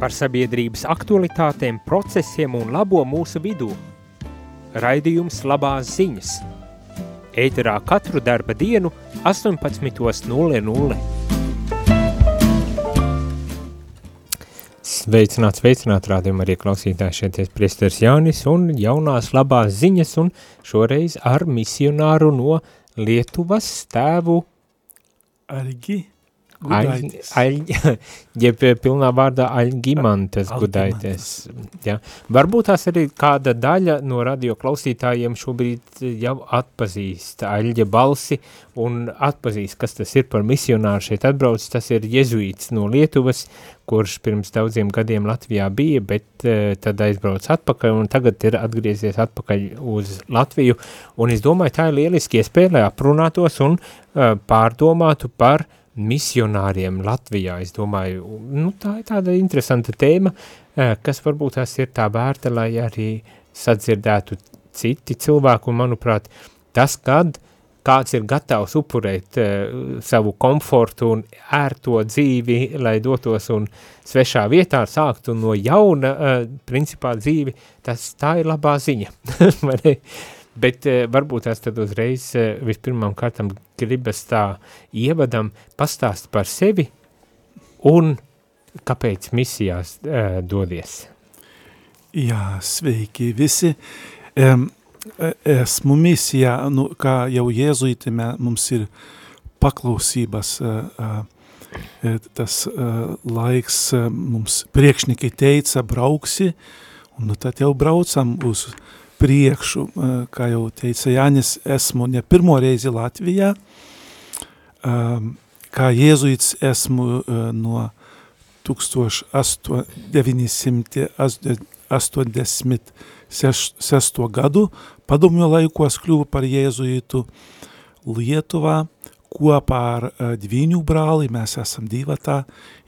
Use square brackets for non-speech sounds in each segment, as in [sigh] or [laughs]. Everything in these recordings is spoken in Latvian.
par sabiedrības aktualitātēm, procesiem un labo mūsu vidū. Raidījums labās ziņas. Ēterā katru darba dienu 18.00. Sveicināt, sveicināt rādījumu arī klausītāji šeit ir priesteris Jānis un jaunās labās ziņas un šoreiz ar misionāru no Lietuvas tēvu Argi Gudaitis. Aļ, aļ, [laughs] jeb pilnā vārdā Aļgimantes Gudaitis. Ja. Varbūt tās arī kāda daļa no radio klausītājiem šobrīd jau atpazīst Aļģa balsi un atpazīst, kas tas ir par misionāru šeit atbrauc. Tas ir jezuīts no Lietuvas, kurš pirms daudziem gadiem Latvijā bija, bet uh, tad aizbrauc atpakaļ un tagad ir atgriezies atpakaļ uz Latviju. Un es domāju, tā ir lieliski iespēja, lai aprunātos un uh, pārdomātu par uh, misionāriem Latvijā. Es domāju, nu, tā ir tāda interesanta tēma, eh, kas varbūt tās ir tā vērta, lai arī sadzirdētu citi cilvēki, un manuprāt, tas, kad kāds ir gatavs upurēt uh, savu komfortu un ērto dzīvi, lai dotos un svešā vietā sāktu no jauna, uh, principā dzīvi, tas tā ir labā ziņa. [laughs] Bet uh, varbūt tās tad uzreiz uh, vispirmām kārtam gribas tā ievadam pastāst par sevi un kāpēc misijās uh, dodies. Jā, sveiki visi. Um, esmu misijā, nu, kā jau jēzuīti, mums ir paklausības uh, uh, tas uh, laiks, uh, mums priekšnieki teica, brauksi, un nu, tad jau braucam uz priekšu, uh, kā jau teica Jānis, esmu ne pirmo reizi Latvijā, um, kā jēzuīts esmu uh, no 1986. gadu, padomju laikos kļuvu par jēzuītu Lietuvā, kopā ar uh, dviņu brāli, mēs esam divatā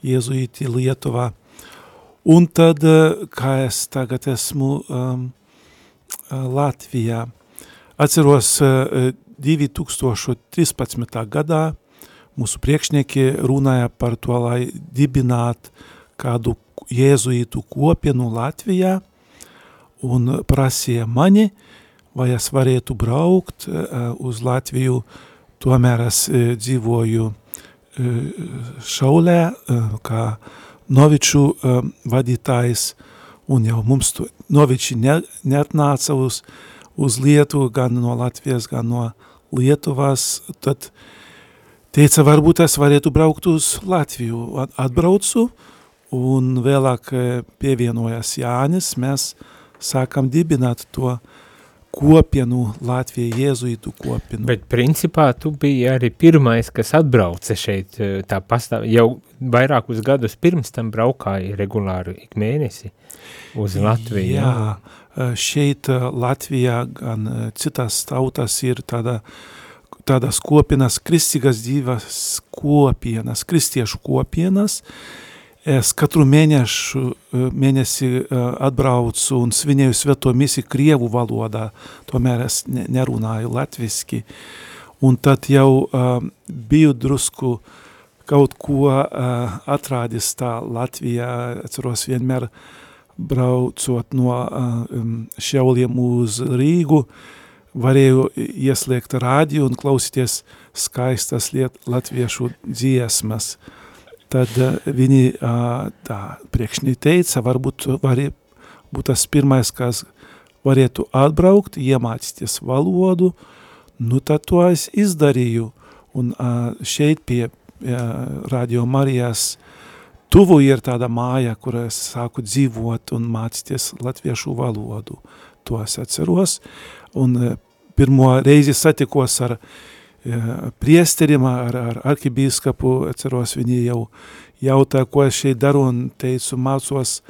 jēzuīti Lietuvā, un tad, uh, kā es tagad esmu um, Latvijā, atceros uh, 2013. gadā, mūsu priekšnieki runāja par to, lai dibināt kādu jēzuītu kopienu Latvijā un prasīja mani, vai es varētu braukt uz Latviju, tomēr es dzīvoju šaulē, kā noviču vadītājs, un jau mums to noviči ne, neatnāca uz, uz Lietuvu, gan no Latvijas, gan no Lietuvas, tad teica, varbūt es varētu braukt uz Latviju. Atbraucu, un vēlāk e, pievienojas Jānis, mēs sākam dibināt to kopienu, Latviju jēzuitu kopienu. Bet principā tu biji arī pirmais, kas atbrauca šeit, e, tā pastāv, jau vairākus gadus pirms tam braukāja regulāri ik mēnesi uz Latviju. Jā, jā. E, šeit Latvijā gan citas tautas ir tāda uh, tādas kopienas, kristīgas dzīves kopienas, kristiešu kopienas. Es katru mēnešu, eh, mēnesi eh, atbraucu un svinēju sveto misiju Krievu valodā, tomēr es nerunāju latviski. Un tad jau uh, biju drusku kaut ko uh, atrādis tā Latvijā, atceros vienmēr braucot no uh, Šauliem uz Rīgu, uh, varēju ieslēgt rādio un klausīties skaistas liet, latviešu dziesmas. Tad uh, viņi uh, tā priekšņi teica, varbūt varētu būt tas pirmais, kas varētu atbraukt, iemācīties valodu, nu tad to es izdarīju. Un uh, šeit pie uh, Radio Marijas tuvu ir tāda māja, kur es sāku dzīvot un mācīties latviešu valodu. To es atceros. Un uh, pirmo reizi satikos ar priesteriem, ar, ar arkibīskapu, atceros, viņi jau jautā, ko es šeit daru, un teicu, mācos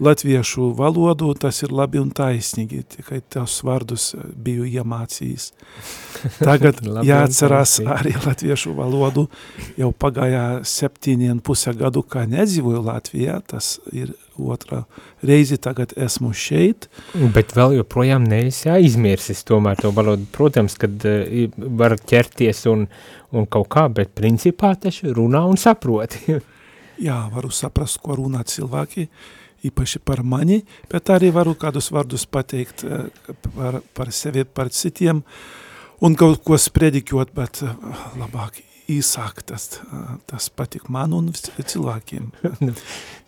latviešu valodu, tas ir labi un taisnīgi, tikai tos vārdus biju iemācījis. [laughs] Tagad jāatcerās arī latviešu valodu, jau pagājā septiņien pusę gadu, kā nedzīvoju Latvijā, tas ir otrā reizi tagad esmu šeit. Bet vēl joprojām neesi aizmirsis tomēr to valodu. Protams, kad uh, var ķerties un, un kaut kā, bet principā taču runā un saproti. [laughs] jā, varu saprast, ko runā cilvēki, īpaši par mani, bet arī varu kādus vārdus pateikt par, par sevi, par citiem, un kaut ko sprediķot, bet labāk īsāk tas, tas patik man un cilvēkiem.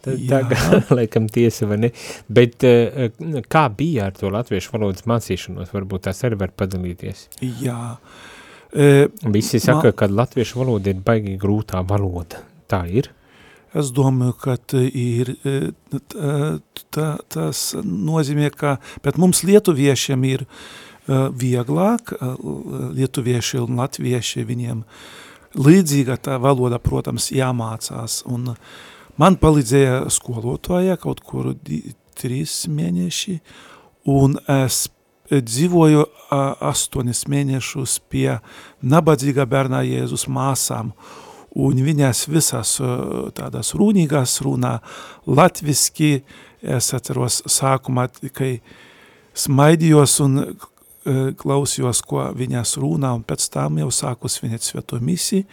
Tā, tā kā, laikam tiesa, vai ne? Bet kā bija ar to latviešu valodas mācīšanos? Varbūt tās arī var padalīties. Jā. E, Visi saka, ma... ka latviešu valoda ir baigi grūtā valoda. Tā ir? Es domāju, ka ir, tā, tas nozīmē, ka, mums lietuviešiem ir vieglāk, lietuvieši un latvieši viņiem līdzīga tā valoda, protams, jāmācās, un man palīdzēja skolotāja kaut kur trīs mēneši, un es dzīvoju astonis mēnešus pie nabadzīga bērnā Jēzus māsām, un viņas visas tādas runīgas runā latviski, es atceros sākumā tikai smaidījos un klausījos, ko viņas runā, un pēc tam jau sākus viņa sveto misiju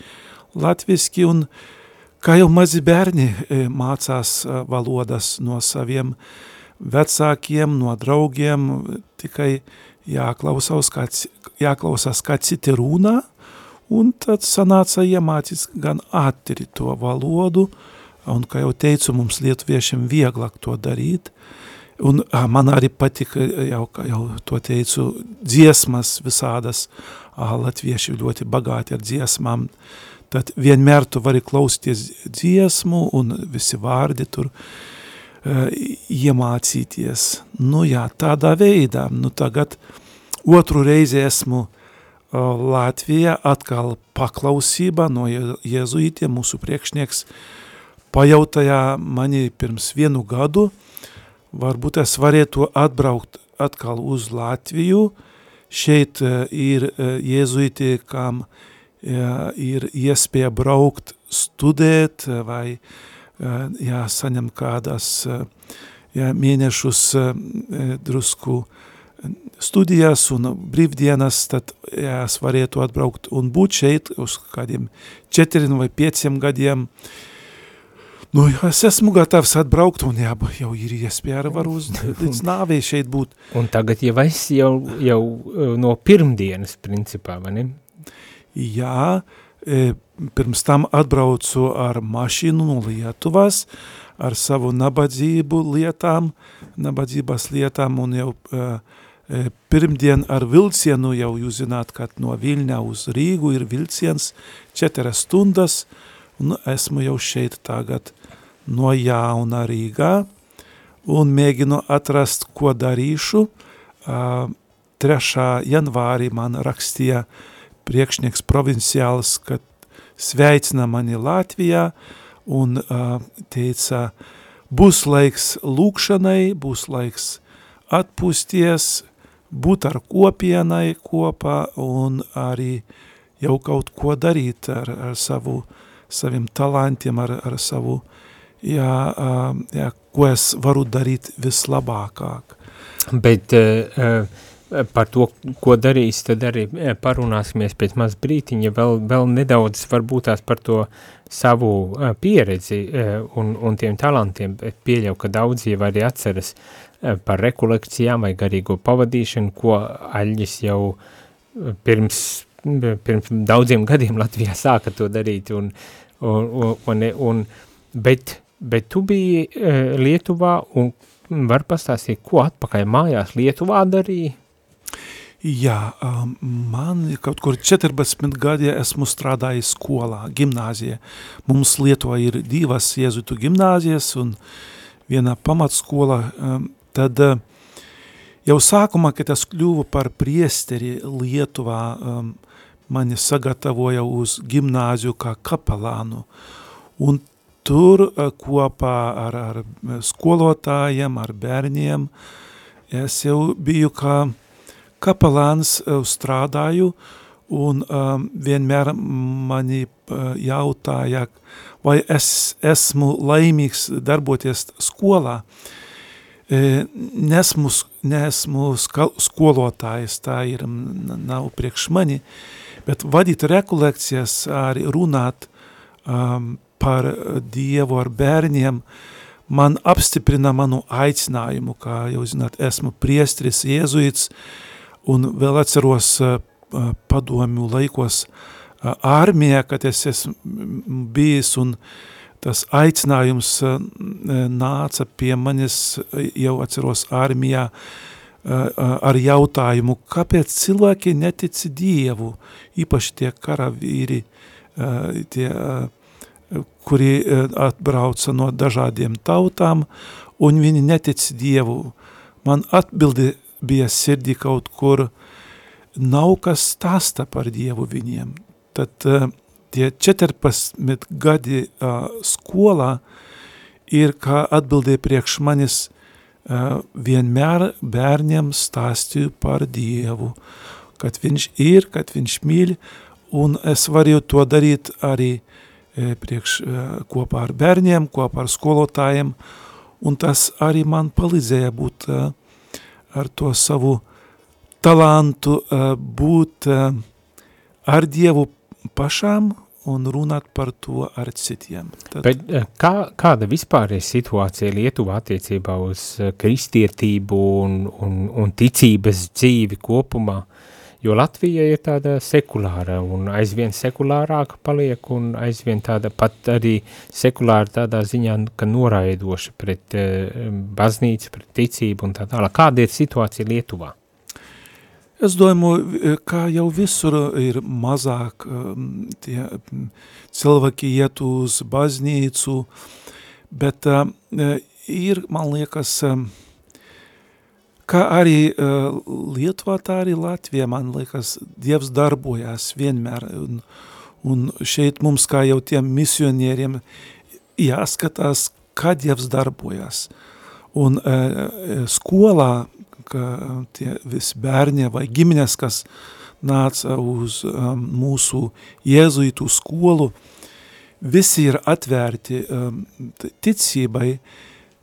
latviski, un kā jau mazi bērni mācās valodas no saviem vecākiem, no draugiem, tikai jāklausās, kā, jāklausās, kā citi runā, un tad sanāca iemācīt gan ātri to valodu, un, kā jau teicu, mums lietuviešiem vieglāk to darīt, un a, man arī patika, jau, jau to teicu, dziesmas visādas, a, latvieši ļoti bagāti ar dziesmām, tad vienmēr tu vari klausīties dziesmu, un visi vārdi tur, uh, iemācīties. Nu jā, tādā veidā, nu tagad otru reizi esmu Latvijā atkal paklausība no jezuītiem, mūsu priekšnieks pajautāja mani pirms vienu gadu, varbūt es varētu atbraukt atkal uz Latviju, šeit ir jezuīti, kam ir iespēja braukt, studēt vai jā, saņem kādas jā, mēnešus drusku studijas un brīvdienas, tad es varētu atbraukt un būt šeit uz kādiem četriem vai pieciem gadiem. Nu, es esmu gatavs atbraukt un jā, jau ir iespēja ar varu uz [laughs] līdz nāvei šeit būt. Un tagad jau es jau, jau no pirmdienas principā, vai ne? Jā, e, pirms tam atbraucu ar mašīnu no Lietuvas, ar savu nabadzību lietām, nabadzības lietām un jau uh, Pirmdien ar vilcienu jau jūs zināt, ka no Viļņa uz Rīgu ir vilciens četras stundas, un esmu jau šeit tagad no jauna Rīgā, un mēģinu atrast, ko darīšu. 3. janvārī man rakstīja priekšnieks provinciāls, kad sveicina mani Latvijā, un teica, būs laiks lūkšanai, būs laiks atpūsties, būt ar kopienai kopā un arī jau kaut ko darīt ar, ar savu, saviem talantiem, ar, ar savu, jā, jā, ko es varu darīt vislabākāk. Bet uh, par to, ko darīs, tad arī parunāsimies pēc maz brītiņa, vēl, vēl nedaudz varbūt tās par to savu uh, pieredzi uh, un, un tiem talantiem, pieļau, ka daudzi jau arī atceras Eh, par rekolekcijām vai garīgo pavadīšanu, ko Aļģis jau eh, pirms, pirms daudziem gadiem Latvijā [laughs] sāka to darīt, un, un, un, un, bet, bet tu biji eh, Lietuvā un var pastāstīt, ko atpakaļ mājās Lietuvā darīja? Jā, um, man kaut kur 14 gadi esmu strādājis skolā, gimnāzijā. Mums Lietuvā ir divas jēzutu gimnāzijas un viena pamatskola, um, tad eh, jau sākumā, kad es kļuvu par priesteri Lietuvā, um, mani sagatavoja uz gimnāziju kā kapelānu. Un tur uh, kopā ar, ar skolotājiem, ar bērniem, es jau biju kā kapelāns uh, strādāju, un um, vienmēr mani jautāja, vai es esmu laimīgs darboties skolā. Uh, nesmu, nesmu skolotājs, tā ir, nav priekš mani, bet vadīt rekolekcijas, arī runāt um, par Dievu ar bērniem, man apstiprina manu aicinājumu, kā jau zināt, esmu priestris, jēzuits, un vēl atceros padomju laikos ārmijā, kad es esmu bijis un tas aicinājums nāca pie manis, jau atceros ārmijā, ar jautājumu, kāpēc cilvēki netici Dievu, īpaši tie karavīri, tie, kuri atbrauca no dažādiem tautām, un viņi netic Dievu. Man atbildi bija sirdī kaut kur, nav kas stāsta par Dievu viņiem. Tad tie 14 gadi skolā ir kā atbildēja priekš manis vienmēr bērniem stāstīju par Dievu, kad viņš ir, kad viņš mīļ, un es varu to darīt arī priekš kopā ar bērniem, kopā ar skolotājiem, un tas arī man palīdzēja būt ar to savu talantu, būt ar Dievu pašām un runāt par to ar citiem. Tad... Bet eh, kā, kāda vispār ir situācija Lietuvā attiecībā uz eh, kristietību un, un, un ticības dzīvi kopumā? Jo Latvija ir tāda sekulāra un aizvien sekulārāka paliek un aizvien tāda pat arī sekulāra tādā ziņā, ka noraidoša pret uh, baznīcu, pret ticību un tā tālāk. Kāda ir situācija Lietuvā? Es domāju, kā jau visur ir mazāk um, tie mm, cilvēki iet uz baznīcu, bet uh, ir, man liekas, um, kā arī uh, Lietuvā, tā arī Latvijā, man liekas, Dievs darbojās vienmēr, un, un šeit mums, kā jau tiem misionieriem, jāskatās, kā Dievs darbojās. Un skolā, ka tie visi bērni vai ģimenes, kas nāca uz um, mūsu jēzuitu skolu, visi ir atvērti um, ticībai,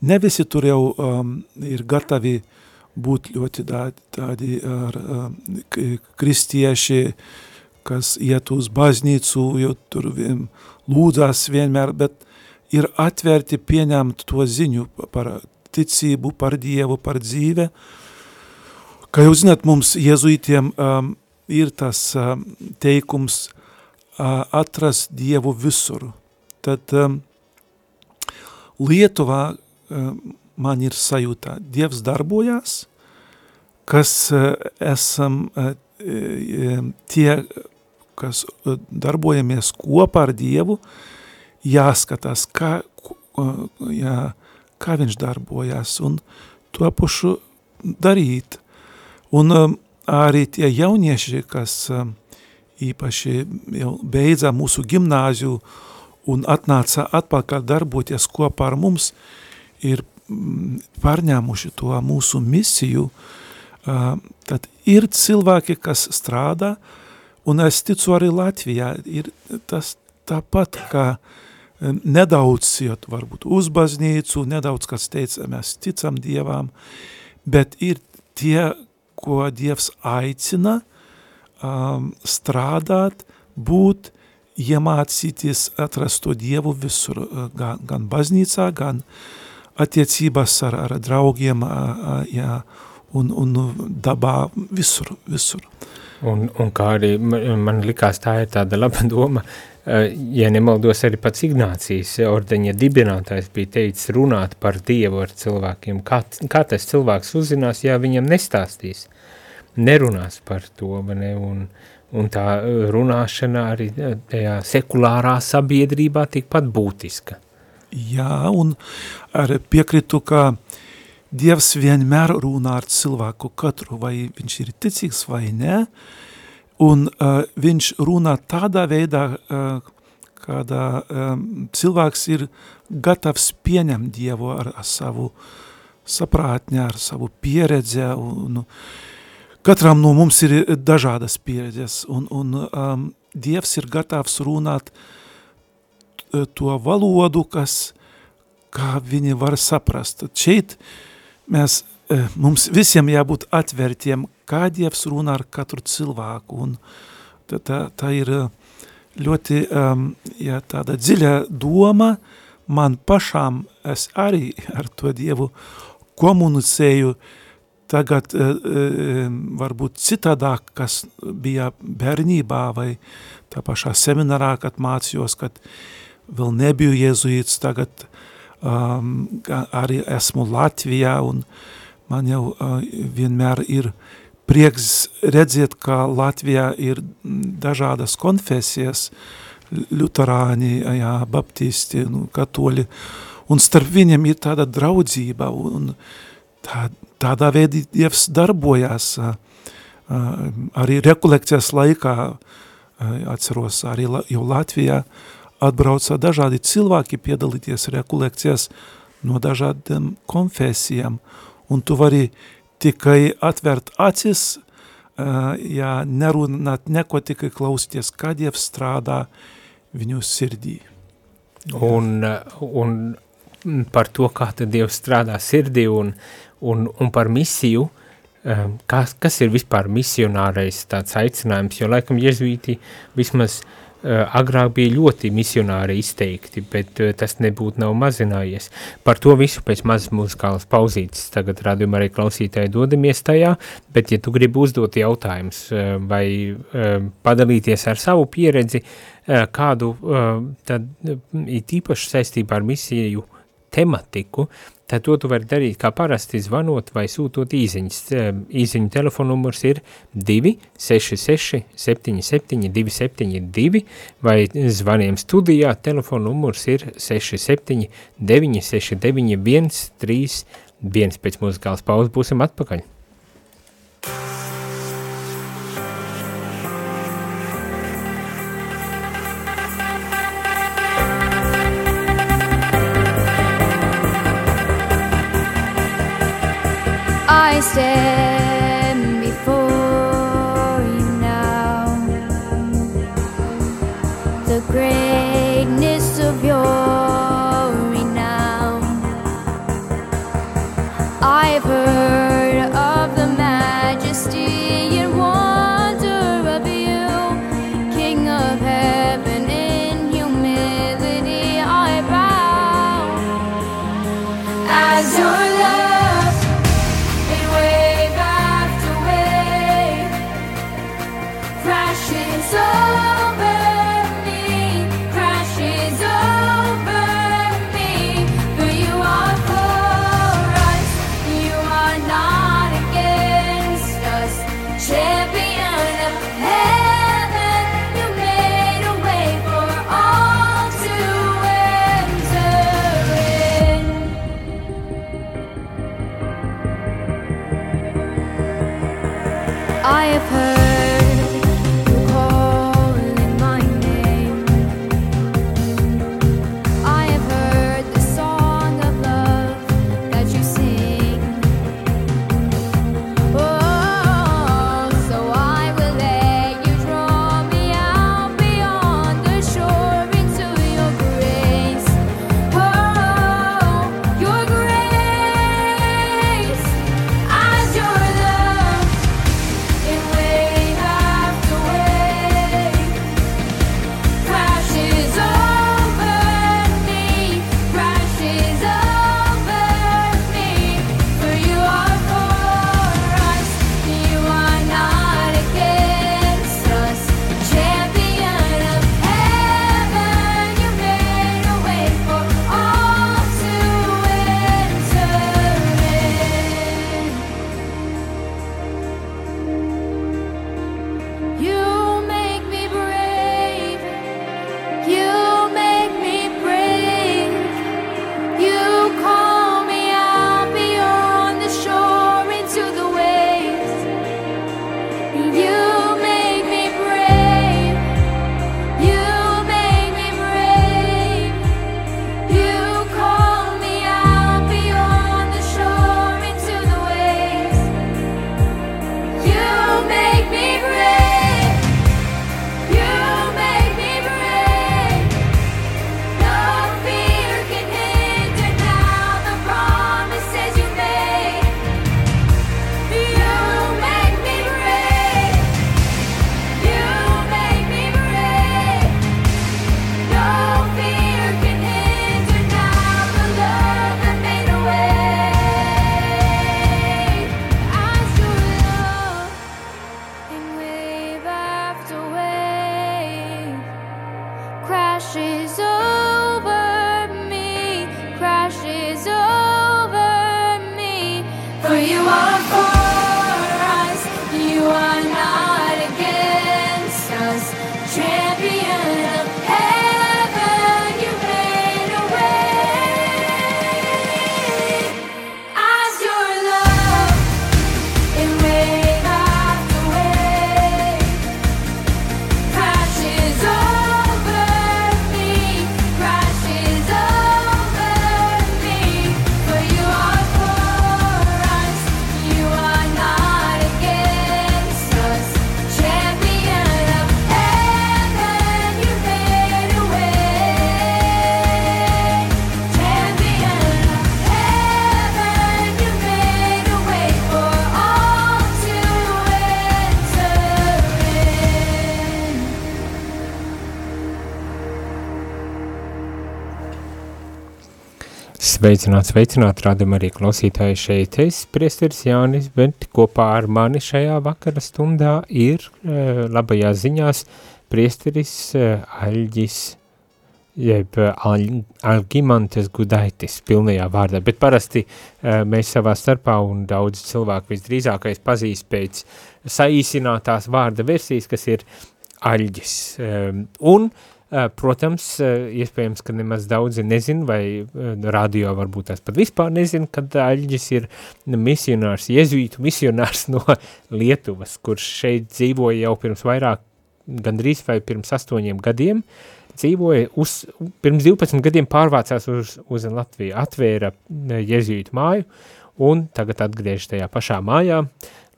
ne visi tur jau um, ir gatavi būt ļoti tādi, tādi ar um, kristieši, kas iet uz baznīcu, jo tur vien, lūdzās vienmēr, bet ir atvērti pieņemt to ziņu par ticību, par Dievu, par dzīve, uh, Kā jūs zināt, mums jezuitiem um, ir tas um, teikums uh, atrast Dievu visur. Tad um, Lietuvā um, man ir sajūta, Dievs darbojās, kas uh, esam uh, tie, kas uh, darbojamies kopā ar Dievu, jāskatās, kā, uh, jā, kā viņš darbojās un to pašu darīt. Un um, arī tie jaunieši, kas um, īpaši jau beidza mūsu gimnāziju un atnāca atpakaļ darboties kopā ar mums, ir mm, pārņēmuši to mūsu misiju, uh, tad ir cilvēki, kas strādā, un es ticu arī Latvijā, ir tas tāpat, kā um, nedaudz iet varbūt uz baznīcu, nedaudz, kas teica, mēs ticam Dievām, bet ir tie, ko Dievs aicina um, strādāt, būt, iemācīties atrast to Dievu visur, uh, gan, gan baznīcā, gan attiecībās ar, ar draugiem, uh, jā, un, un dabā, visur, visur. Un, un kā arī man likās, tā ir tāda laba doma, uh, ja nemaldos arī pats Ignācijas ordeņa dibinātājs bija teicis runāt par Dievu ar cilvēkiem. Kā, kā tas cilvēks uzzinās, ja viņam nestāstīs? nerunās par to, ne, un, un tā uh, runāšana arī uh, tajā sekulārā sabiedrībā tikpat būtiska. Jā, un ar piekritu, ka Dievs vienmēr runā ar cilvēku katru, vai viņš ir ticīgs vai ne, un uh, viņš runā tādā veidā, uh, kādā um, cilvēks ir gatavs pieņemt Dievu ar, ar savu saprātņu, ar savu pieredzi, un, un Katram no mums ir dažādas pieredzes, un, un um, Dievs ir gatavs runāt to valodu, kas, kā viņi var saprast. Šeit mēs, mums visiem jābūt atvērtiem, kā Dievs runā ar katru cilvēku, un tā, tā ir ļoti um, ja, tāda dziļa doma, man pašām es arī ar to Dievu komunicēju. Tagad uh, uh, varbūt citādāk, kas bija bērnībā vai tā pašā seminārā, kad mācījos, kad vēl nebiju jezuīts, tagad um, arī esmu Latvijā un man jau uh, vienmēr ir prieks redzēt, ka Latvijā ir dažādas konfesijas, ļuterāņi, jā, baptisti, nu, katoļi, un starp viņiem ir tāda draudzība, un tā, tādā veidā Dievs darbojās, arī rekolekcijas laikā, atceros, arī jau Latvijā atbrauca dažādi cilvēki piedalīties rekolekcijas no dažādiem konfesijām, un tu vari tikai atvērt acis, ja nerunāt neko, tikai klausīties, kā Dievs strādā viņu sirdī. Un, un par to, kā tad Dievs strādā sirdī un, un, un par misiju, kas, kas ir vispār misionārais tāds aicinājums, jo laikam jezuīti vismaz uh, agrāk bija ļoti misionāri izteikti, bet eh, tas nebūtu nav mazinājies. Par to visu pēc mazas muzikālas pauzītes tagad rādījumā arī klausītāji dodamies tajā, bet ja tu gribi uzdot jautājumus eh, vai padalīties ar savu pieredzi, kādu tad it īpaši saistībā ar misiju tematiku, tad to tu vari darīt kā parasti zvanot vai sūtot īziņas. Īziņu telefonu numurs ir 266 77 272 vai zvaniem studijā telefonu numurs ir 67 969 131. Pēc muzikālas pauzes būsim atpakaļ. Sveicināt, sveicināt, rādam arī klausītāji šeit. Es, priesteris Jānis, bet kopā ar mani šajā vakara stundā ir uh, labajās ziņās priesteris uh, Aļģis, jeb Al, Algimantes Gudaitis pilnajā vārdā, bet parasti uh, mēs savā starpā un daudz cilvēku visdrīzākais pazīst pēc saīsinātās vārda versijas, kas ir Aļģis. Um, un Uh, Protams, uh, iespējams, ka nemaz daudzi nezin, vai uh, radio varbūt tās pat vispār nezin, kad Aļģis ir misionārs, jezuītu misionārs [laughs] no Lietuvas, kurš šeit dzīvoja jau pirms vairāk, gandrīz vai pirms astoņiem gadiem, dzīvoja uz, pirms 12 gadiem pārvācās uz, uz Latviju, atvēra jezuītu māju un tagad atgriež tajā pašā mājā,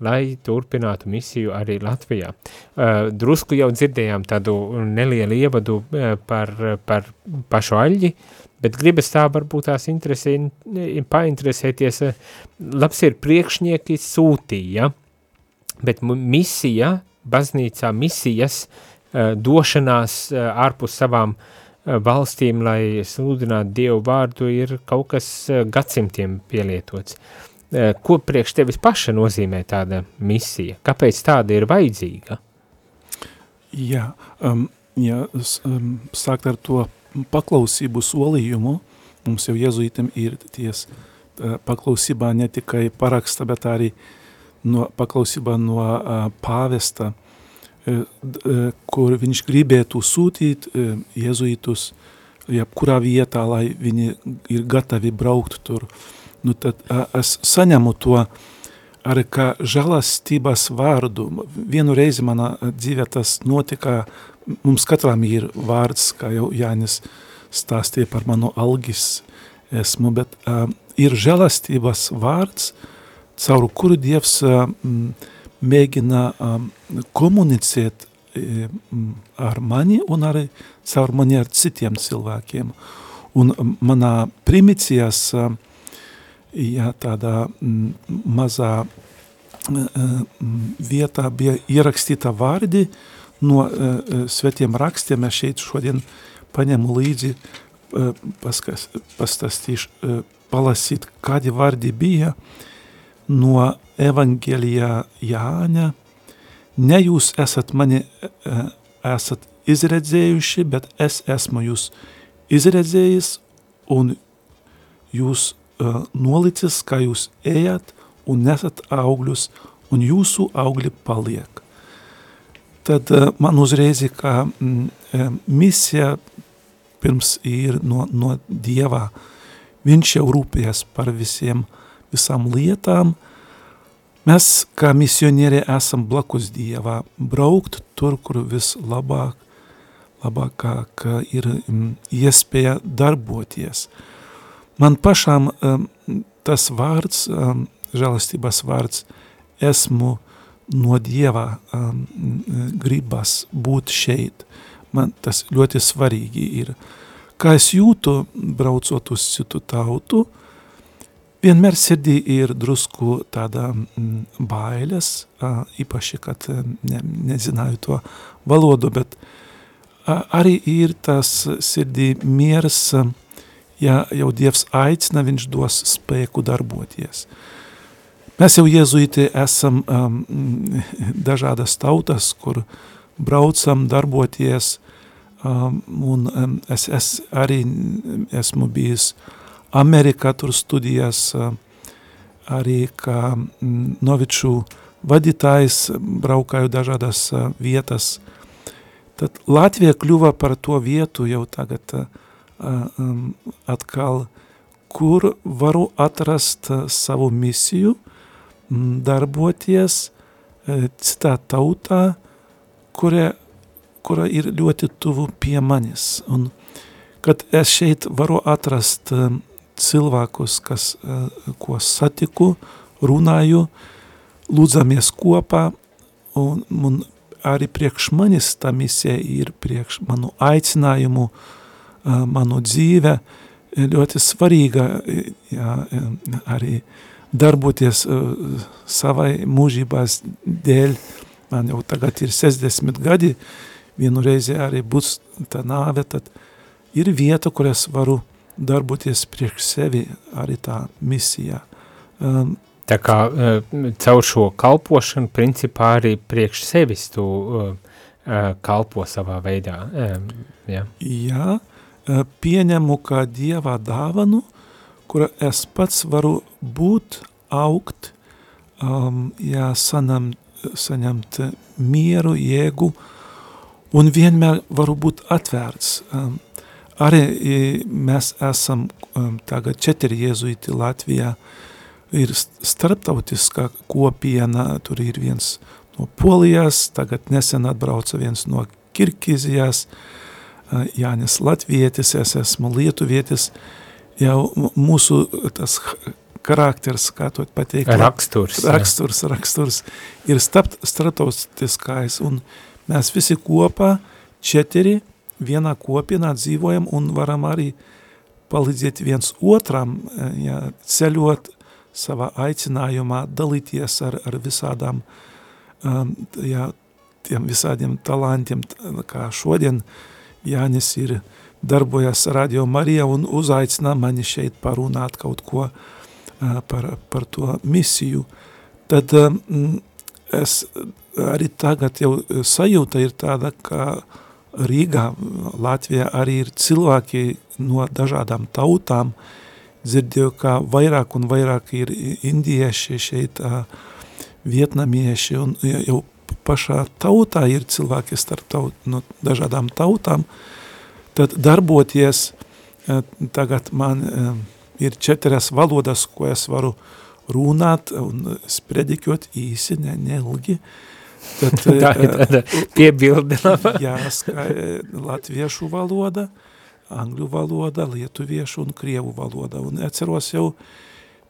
lai turpinātu misiju arī Latvijā. Uh, drusku jau dzirdējām tādu nelielu ievadu uh, par, par pašu aļģi, bet gribas tā varbūt tās interesē, painteresēties, uh, labs ir priekšnieki sūtīja, bet misija, baznīcā misijas došanās ārpus savām valstīm, lai sludinātu Dievu vārdu, ir kaut kas gadsimtiem pielietots. Eh, Ko priekš tevis paša nozīmē tāda misija? Kāpēc tāda ir vajadzīga? Jā, um, s- um, sākt ar to paklausību solījumu, mums jau jezuitam ir ties uh, paklausībā ne tikai paraksta, bet arī no, paklausībā no uh, pāvesta, uh, uh, kur viņš gribētu sūtīt uh, jezuitus jebkurā vietā, lai viņi ir gatavi braukt tur. Nu, tad es saņemu to arī kā žēlastības vārdu. Vienu reizi manā dzīvē tas notika, mums katram ir vārds, kā jau Jānis stāstīja par manu algis esmu, bet uh, ir žēlastības vārds, caur kuru Dievs uh, mēģina um, komunicēt um, ar mani un arī caur mani ar citiem cilvēkiem. Un manā primicijas uh, ja tādā mm, mazā mm, vietā bija ierakstīta vārdi no uh, svetiem rakstiem. Es šeit šodien paņemu līdzi, paskas, pastastīšu, palasīt, kādi vārdi bija no evangelija Jāņa. Ne jūs esat mani esat izredzējuši, bet es esmu jūs izredzējis un jūs uh, nolicis, kā jūs ejat un nesat augļus, un jūsu augļi paliek. Tad uh, man uzreiz ir kā mm, eh, misija pirms ir no, no Dievā. Viņš jau rūpējas par visiem, visām lietām. Mēs, kā misionieri, esam blakus Dievā, braukt tur, kur vislabāk, labākāk ir mm, iespēja darboties. Man pašām um, tas vārds, um, žēlastības vārds, esmu no Dieva um, gribas būt šeit. Man tas ļoti svarīgi ir. Kā es jūtu, braucot uz citu tautu, vienmēr sirdī ir drusku tāda bailes, īpaši, kad ne, nezināju to valodu, bet arī ir tas sirdī miers, uh, ja jau Dievs aicina, viņš dos spēku darboties. Mēs jau jezuīti esam um, dažādas tautas, kur braucam darboties um, un um, es, es arī esmu bijis Amerikā, tur studijās uh, arī kā mm, noviču vadītājs, braukāju dažādas uh, vietas. Tad Latvija kļuva par to vietu jau tagad uh, um, atkal, kur varu atrast savu misiju, darboties citā tautā, kura, kura ir ļoti tuvu pie manis. Un, kad es šeit varu atrast cilvēkus, kas, ko satiku, runāju, lūdzamies kopā, un, un arī priekš manis tā misija ir priekš manu aicinājumu, uh, manu dzīve, ļoti svarīga jā, arī darboties uh, savai mūžībās dēļ. Man jau tagad ir 60 gadi, vienu reizi arī būs tā nāve, tad ir vieta, kur es varu darboties priekš sevi arī tā misijā. Um, Tā kā uh, caur šo kalpošanu principā arī priekš sevis tu uh, uh, kalpo savā veidā. Um, ja. jā, uh, pieņemu kā dievā dāvanu, kura es pats varu būt, augt, um, jā, sanam, saņemt mieru, jēgu, un vienmēr varu būt atvērts. Um, arī mēs esam um, tagad četri jēzuiti Latvijā, ir st- starptautiskā kopiena, tur ir viens no Polijas, tagad nesen atbrauca viens no Kirkizijas, uh, Jānis Latvietis, es esmu Lietuvietis, jau m- mūsu tas h- karakters, kā to pateikt, Raksturs. jā. raksturs, raksturs ir starp, starptautiskais, un mēs visi kopā četri vienā kopienā dzīvojam un varam arī palīdzēt viens otram, eh, ja, ceļot savā aicinājumā, dalīties ar, ar visādām, um, ja, tiem visādiem talantiem, t- kā šodien Jānis ir darbojas Radio Marija un uzaicina mani šeit parunāt kaut ko par, par to misiju. Tad es arī tagad jau sajūta ir tāda, ka Rīgā, Latvijā arī ir cilvēki no dažādām tautām. Dzirdēju, ka vairāk un vairāk ir indieši šeit, vietnamieši un ja- jau pašā tautā ir cilvēki starp taut, no dažādām tautām. Tad darboties, ā, tagad man ā, ir četras valodas, ko es varu runāt un sprediķot īsi, ne, neilgi. Tad, [laughs] Tā ir tāda piebildinama. [laughs] Jā, skai, latviešu valoda, angļu valoda, lietuviešu un krievu valoda. Un atceros jau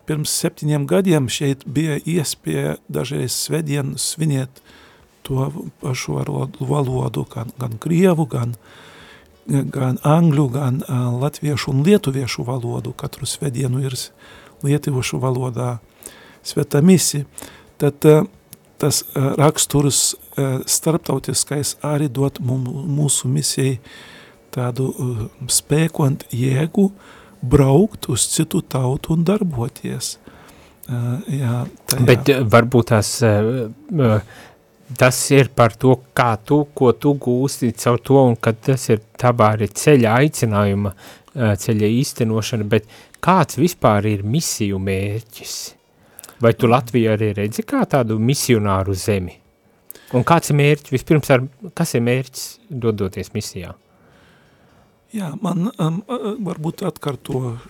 pirms septiņiem gadiem šeit bija iespēja dažreiz svedienu svinēt to pašu valodu- valodu, gan, gan krievu, gan, gan angļu, gan uh, latviešu un lietuviešu valodu. Katru svedienu ir s- lietuviešu valodā sveta misija. Tad uh, tas uh, raksturs uh, starptautiskais arī dot mum, mūsu misijai tādu uh, spēku un jēgu braukt uz citu tautu un darboties. Uh, jā, tajā. Bet eh, varbūt tās, eh, eh, tas ir par to, kā tu, ko tu gūsti caur to, un kad tas ir tavā arī ceļa aicinājuma, eh, ceļa īstenošana, bet kāds vispār ir misiju mērķis? Vai tu Latviju arī redzi kā tādu misionāru zemi? Un kāds ir mērķis? Vispirms, ar, kas ir mērķis dodoties misijā? Jā, man um, uh, varbūt atkārto uh,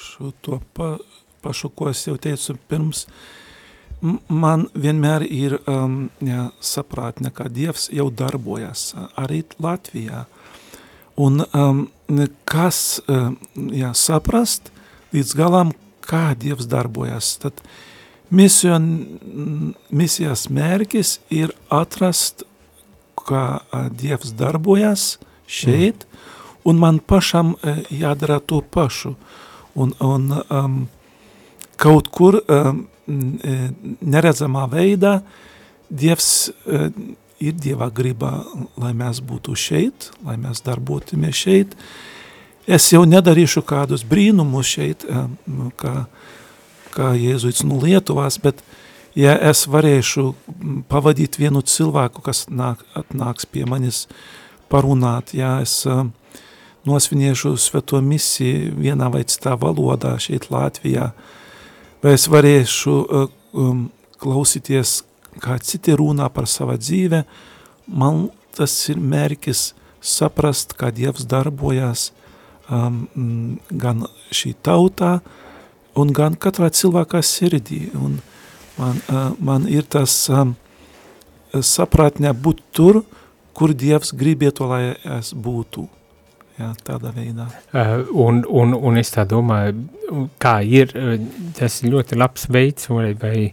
šo to pa, pašu, ko es jau teicu pirms. M- Man vienmēr ir um, jā, saprātne, ka Dievs jau darbojas arī Latvijā. Un um, kas um, jā, saprast līdz galam, kā Dievs darbojas, tad mision, misijas mērķis ir atrast, kā Dievs darbojas šeit, mm un man pašam e, jādara to pašu. Un, un um, kaut kur um, neredzamā veidā Dievs e, ir Dieva gribā, lai mēs būtu šeit, lai mēs darbotumies šeit. Es jau nedarīšu kādus brīnumus šeit, um, kā, kā Jēzuits no Lietuvās, bet ja es varēšu m, pavadīt vienu cilvēku, kas nāk, atnāks pie manis parunāt, ja es uh, nosviniešu sveto misiju vienā vai citā valodā šeit Latvijā, vai es varēšu uh, um, klausīties, kā citi runā par savu dzīve, man tas ir mērķis saprast, kā Dievs darbojas um, gan šī tautā, un gan katrā cilvēkā sirdī. Un man, uh, man ir tas um, sapratņā būt tur, kur Dievs gribētu, lai es būtu. Jā, tādā veidā. Uh, un, un, un es tā domāju, kā ir, uh, tas ir ļoti labs veids, vai, vai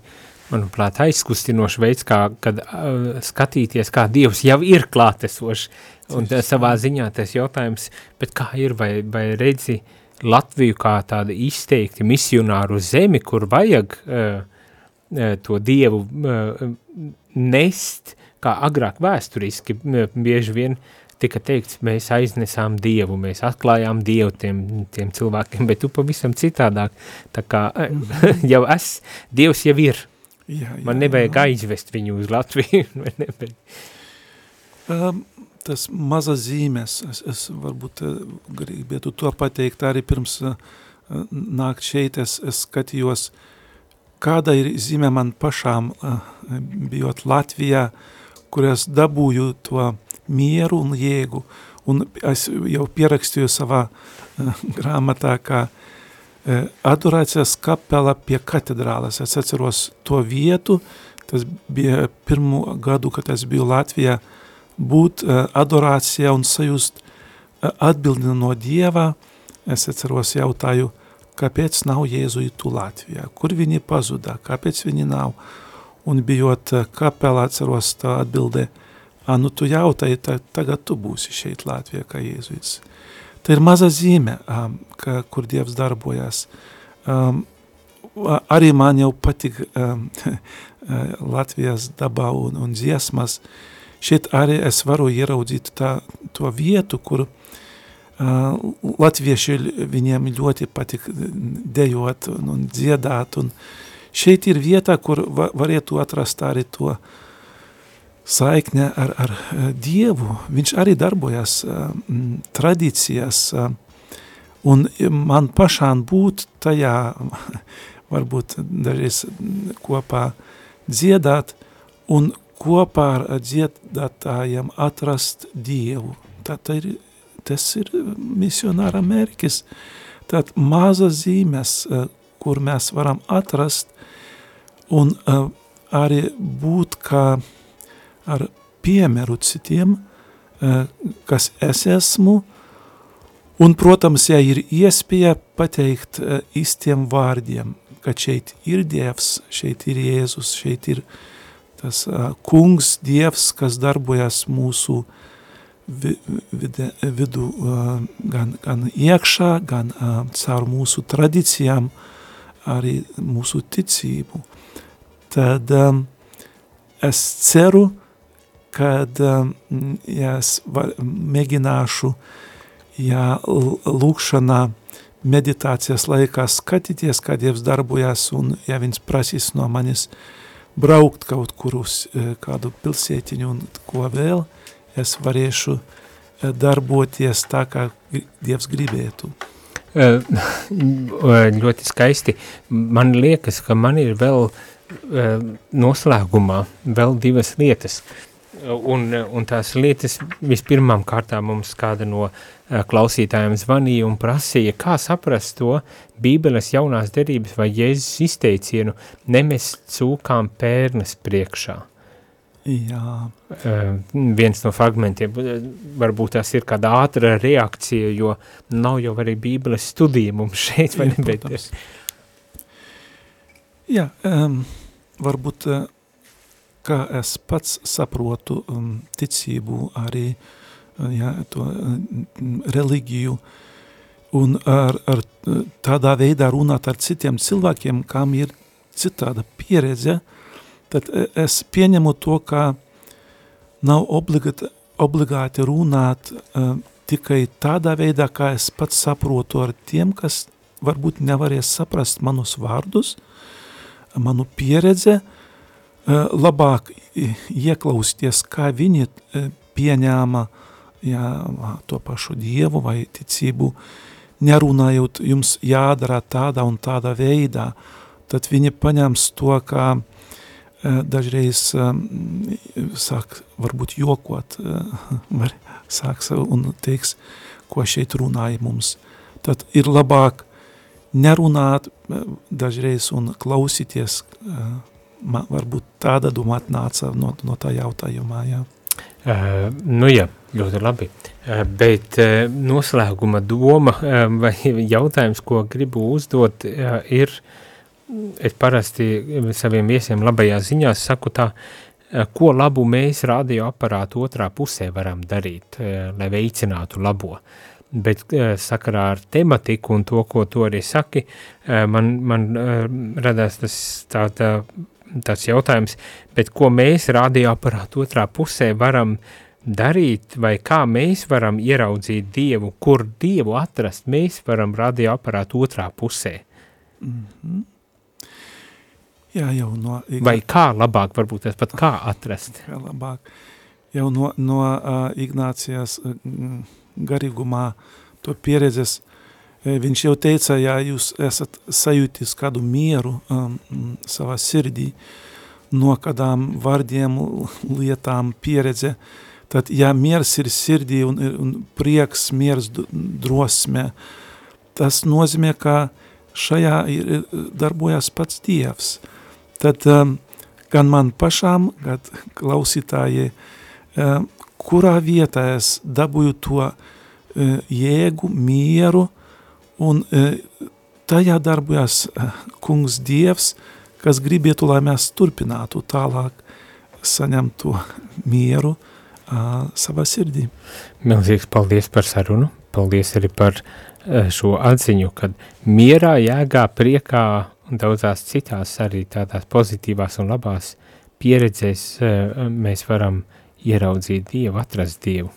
manuprāt, aizkustinošs veids, kā, kad uh, skatīties, kā Dievs jau ir klātesošs, un tā, savā ziņā tas jautājums, bet kā ir, vai, vai redzi Latviju kā tādu izteikti misionāru zemi, kur vajag uh, uh, to Dievu uh, nest, kā agrāk vēsturiski uh, bieži vien tika teikts, mēs aiznesām Dievu, mēs atklājām Dievu tiem, tiem cilvēkiem, bet tu pavisam citādāk, tā kā [laughs] jau es, Dievs jau ir, Jā, jā, man nevajag aizvest viņu uz Latviju, [laughs] vai ne, bet, Um, tas maza zīmes, es, es varbūt eh, gribētu to pateikt arī pirms uh, nākt šeit, es, es skatījos, kāda ir zīme man pašām uh, bijot Latvijā, kur es dabūju to mieru un jēgu, un es jau pierakstīju savā uh, grāmatā, kā uh, adorācijas kapela pie katedrāles, es atceros to vietu, tas bija pirmo gadu, kad es biju Latvijā, būt uh, adorācijā un sajust atbildi no Dieva, es atceros jautāju, kāpēc nav jēzuitu Latvijā, kur viņi pazudā, kāpēc viņi nav, un bijot kapelā atceros tā atbildē, a, nu tu jautāji, ta, tagad tu būsi šeit Latvijā kā jēzuits. Tā ir maza zīme, um, ka, kur Dievs darbojas. Um, a- arī man jau patīk um, [laughs] Latvijas dabā un, un dziesmas, šeit arī es varu ieraudzīt tā, to vietu, kur uh, latvieši viņiem ļoti patīk dejot un, un dziedāt, un šeit ir vieta, kur va, varētu atrast arī to saikne ar, ar eh, Dievu. Viņš arī darbojas uh, m, tradīcijas, uh, un man pašām būt tajā, [laughs] varbūt dažreiz kopā dziedāt, un kopā ar dziedātājiem atrast Dievu. Tā ir, tas ir misionāra mērķis. Tad maza zīmes, kur mēs varam atrast un uh, arī būt kā ar piemēru citiem, uh, kas es esmu, un, protams, ja ir iespēja pateikt uh, īstiem vārdiem, ka šeit ir Dievs, šeit ir Jēzus, šeit ir tas uh, kungs, Dievs, kas darbojas mūsu vi, vide, vidu uh, gan, gan iekšā, gan uh, caur mūsu tradīcijām, arī mūsu ticību. Tad um, es ceru, kad um, ja var, mēģināšu ja lūkšanā meditācijas laikā skatīties, kā Dievs darbojas, un ja viņš prasīs no manis braukt kaut kur uz eh, kādu pilsētiņu un ko vēl, es varēšu eh, darboties tā, kā Dievs gribētu. Uh, [laughs] ļoti skaisti. Man liekas, ka man ir vēl noslēgumā vēl divas lietas. Uh, Un, un tās lietas vispirmām kārtām mums kāda no uh, klausītājiem zvanīja un prasīja, kā saprast to Bībeles jaunās derības vai Jēzus izteicienu nemest cūkām pērnes priekšā. Jā, Uh, viens no fragmentiem, uh, varbūt tas ir kāda ātra reakcija, jo nav jau arī Bībeles studija mums šeit, vai ne. Jā, um, varbūt, eh, kā es pats saprotu um, ticību arī, eh, jā, to um, reliģiju, un ar, ar eh, tādā veidā runāt ar citiem cilvēkiem, kam ir citāda pieredze, tad es pieņemu to, ka nav obligāti, obligāti runāt uh, tikai tādā veidā, kā es pats saprotu ar tiem, kas varbūt nevarēs saprast manus vārdus, manu pieredze, eh, labāk ieklausties, kā viņi pieņēma jā, to pašu dievu vai ticību, nerunājot, jums jādara tādā un tādā veidā, tad viņi paņems to, kā dažreiz sāk varbūt jokot, var, sāks un teiks, ko šeit runāja mums. Tad ir labāk nerunāt dažreiz un klausīties, man varbūt tāda doma atnāca no, no tā jautājumā, jā. Uh, nu jā, ļoti labi. Uh, bet uh, noslēguma doma uh, vai jautājums, ko gribu uzdot, uh, ir, es parasti saviem viesiem labajā ziņā saku tā, uh, ko labu mēs radioaparātu otrā pusē varam darīt, uh, lai veicinātu labo. Bet uh, sakarā ar tematiku un to, ko tu arī saki, man, man radās tas tā, tā tāds jautājums, bet ko mēs radioaparātu otrā pusē varam darīt, vai kā mēs varam ieraudzīt Dievu, kur Dievu atrast, mēs varam radioaparātu otrā pusē. Jā, jau no... Vai kā labāk, varbūt tas pat kā atrast. kā labāk. Jau no, no uh, Ignācijas uh, garīgumā to pieredzes, viņš jau teica, ja jūs esat sajūtis kādu mieru um, savā sirdī, no kādām vārdiem, lietām pieredze, tad ja miers ir sirdī un, un prieks, miers, d- drosme, tas nozīmē, ka šajā ir darbojas pats Dievs. Tad um, gan man pašām, gan klausītāji, um, kurā vietā es dabūju to uh, jēgu, mieru, un uh, tajā darbojas uh, kungs Dievs, kas gribētu, lai mēs turpinātu tālāk saņemt to mieru uh, savā sirdī. Milzīgs paldies par sarunu, paldies arī par eh, šo atziņu, kad mierā, jēgā, priekā un daudzās citās arī tādās pozitīvās un labās pieredzēs eh, mēs varam ieraudzīt Dievu, atrast Dievu.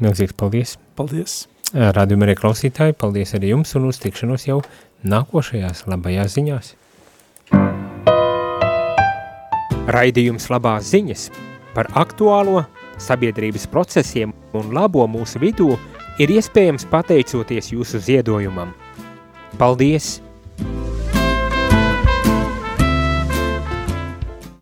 Milzīgs paldies! Paldies! Rādījumi arī klausītāji, paldies arī jums un uz tikšanos jau nākošajās labajās ziņās. Raidījums labās ziņas par aktuālo sabiedrības procesiem un labo mūsu vidū ir iespējams pateicoties jūsu ziedojumam. Paldies!